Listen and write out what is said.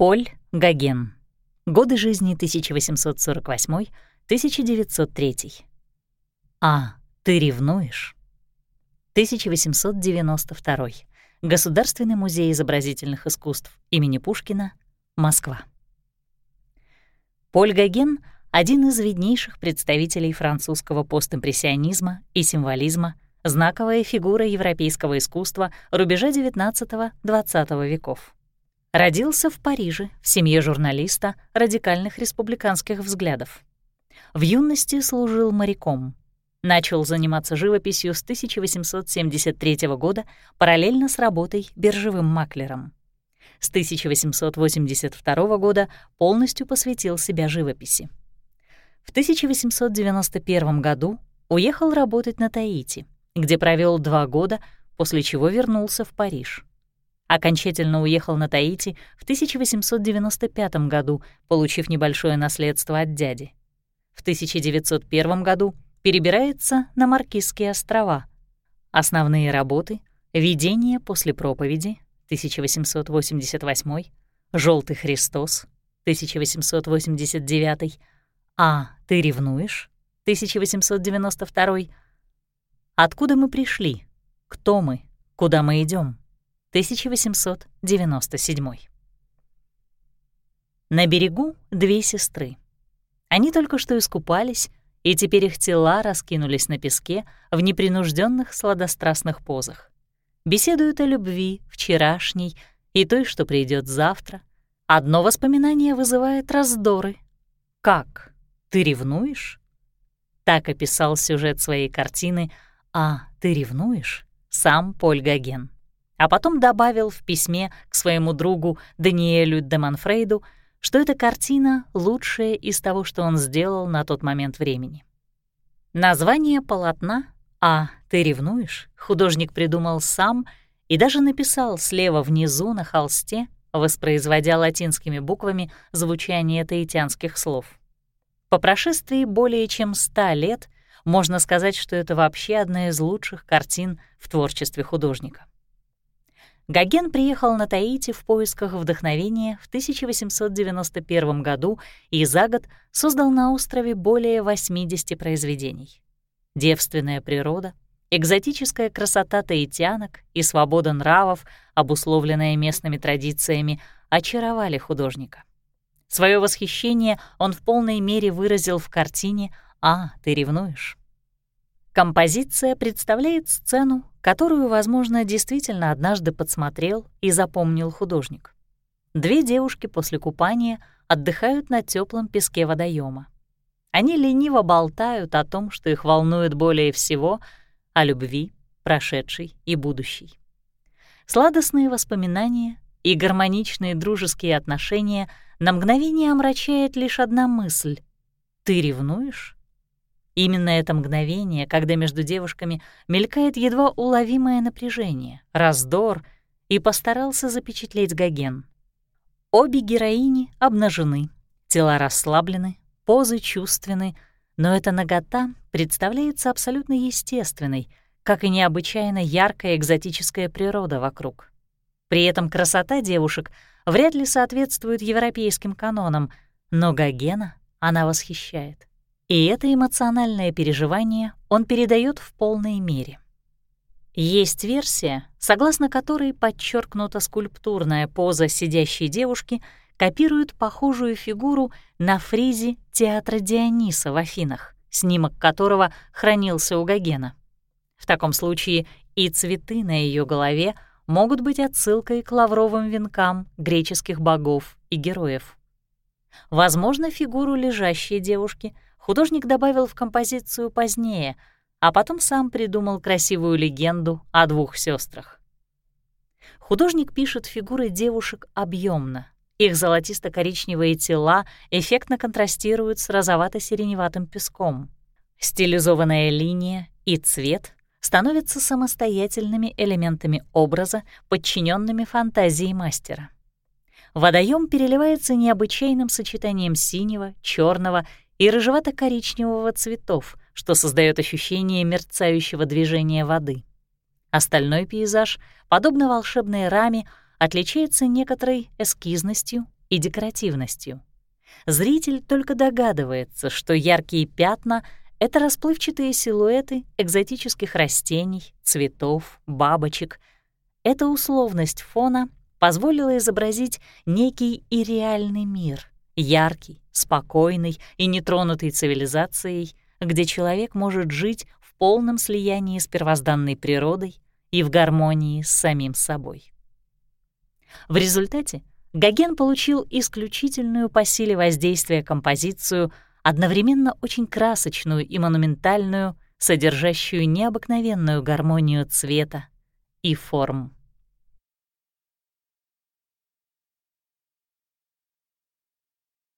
Поль Гоген. Годы жизни 1848-1903. А. Ты ревнуешь? 1892. Государственный музей изобразительных искусств имени Пушкина, Москва. Поль Гоген — один из виднейших представителей французского постимпрессионизма и символизма, знаковая фигура европейского искусства рубежа XIX-XX веков. Родился в Париже в семье журналиста радикальных республиканских взглядов. В юности служил моряком. Начал заниматься живописью с 1873 года параллельно с работой биржевым маклером. С 1882 года полностью посвятил себя живописи. В 1891 году уехал работать на Таити, где провел два года, после чего вернулся в Париж. Окончательно уехал на Таити в 1895 году, получив небольшое наследство от дяди. В 1901 году перебирается на Маркизские острова. Основные работы — «Видение после проповеди» 1888, «Желтый Христос» 1889, «А, ты ревнуешь» 1892, «Откуда мы пришли? Кто мы? Куда мы идем 1897. На берегу две сестры. Они только что искупались, и теперь их тела раскинулись на песке в непринужденных сладострастных позах. Беседуют о любви, вчерашней и той, что придет завтра. Одно воспоминание вызывает раздоры. «Как? Ты ревнуешь?» Так описал сюжет своей картины «А, ты ревнуешь?» сам Поль Гоген. А потом добавил в письме к своему другу Даниэлю де Манфрейду — что эта картина — лучшая из того, что он сделал на тот момент времени. Название полотна «А, ты ревнуешь?» художник придумал сам и даже написал слева внизу на холсте, воспроизводя латинскими буквами звучание таитянских слов. По прошествии более чем ста лет можно сказать, что это вообще одна из лучших картин в творчестве художника. Гоген приехал на Таити в поисках вдохновения в 1891 году и за год создал на острове более 80 произведений. Девственная природа, экзотическая красота таитянок и свобода нравов, обусловленная местными традициями, очаровали художника. Свое восхищение он в полной мере выразил в картине «А, ты ревнуешь». Композиция представляет сцену, которую, возможно, действительно однажды подсмотрел и запомнил художник. Две девушки после купания отдыхают на теплом песке водоема. Они лениво болтают о том, что их волнует более всего, о любви, прошедшей и будущей. Сладостные воспоминания и гармоничные дружеские отношения на мгновение омрачает лишь одна мысль — «Ты ревнуешь?» Именно это мгновение, когда между девушками мелькает едва уловимое напряжение, раздор, и постарался запечатлеть Гоген. Обе героини обнажены, тела расслаблены, позы чувственны, но эта нагота представляется абсолютно естественной, как и необычайно яркая экзотическая природа вокруг. При этом красота девушек вряд ли соответствует европейским канонам, но Гогена она восхищает. И это эмоциональное переживание он передает в полной мере. Есть версия, согласно которой подчеркнута скульптурная поза сидящей девушки копирует похожую фигуру на фризе театра Диониса в Афинах, снимок которого хранился у Гогена. В таком случае и цветы на ее голове могут быть отсылкой к лавровым венкам греческих богов и героев. Возможно, фигуру лежащей девушки — художник добавил в композицию позднее, а потом сам придумал красивую легенду о двух сестрах. Художник пишет фигуры девушек объемно. Их золотисто-коричневые тела эффектно контрастируют с розовато-сиреневатым песком. Стилизованная линия и цвет становятся самостоятельными элементами образа, подчиненными фантазии мастера. Водоем переливается необычайным сочетанием синего, черного и рыжевато-коричневого цветов, что создает ощущение мерцающего движения воды. Остальной пейзаж, подобно волшебной раме, отличается некоторой эскизностью и декоративностью. Зритель только догадывается, что яркие пятна — это расплывчатые силуэты экзотических растений, цветов, бабочек. Эта условность фона позволила изобразить некий и реальный мир, яркий, спокойный и нетронутый цивилизацией, где человек может жить в полном слиянии с первозданной природой и в гармонии с самим собой. В результате Гоген получил исключительную по силе воздействия композицию, одновременно очень красочную и монументальную, содержащую необыкновенную гармонию цвета и форм.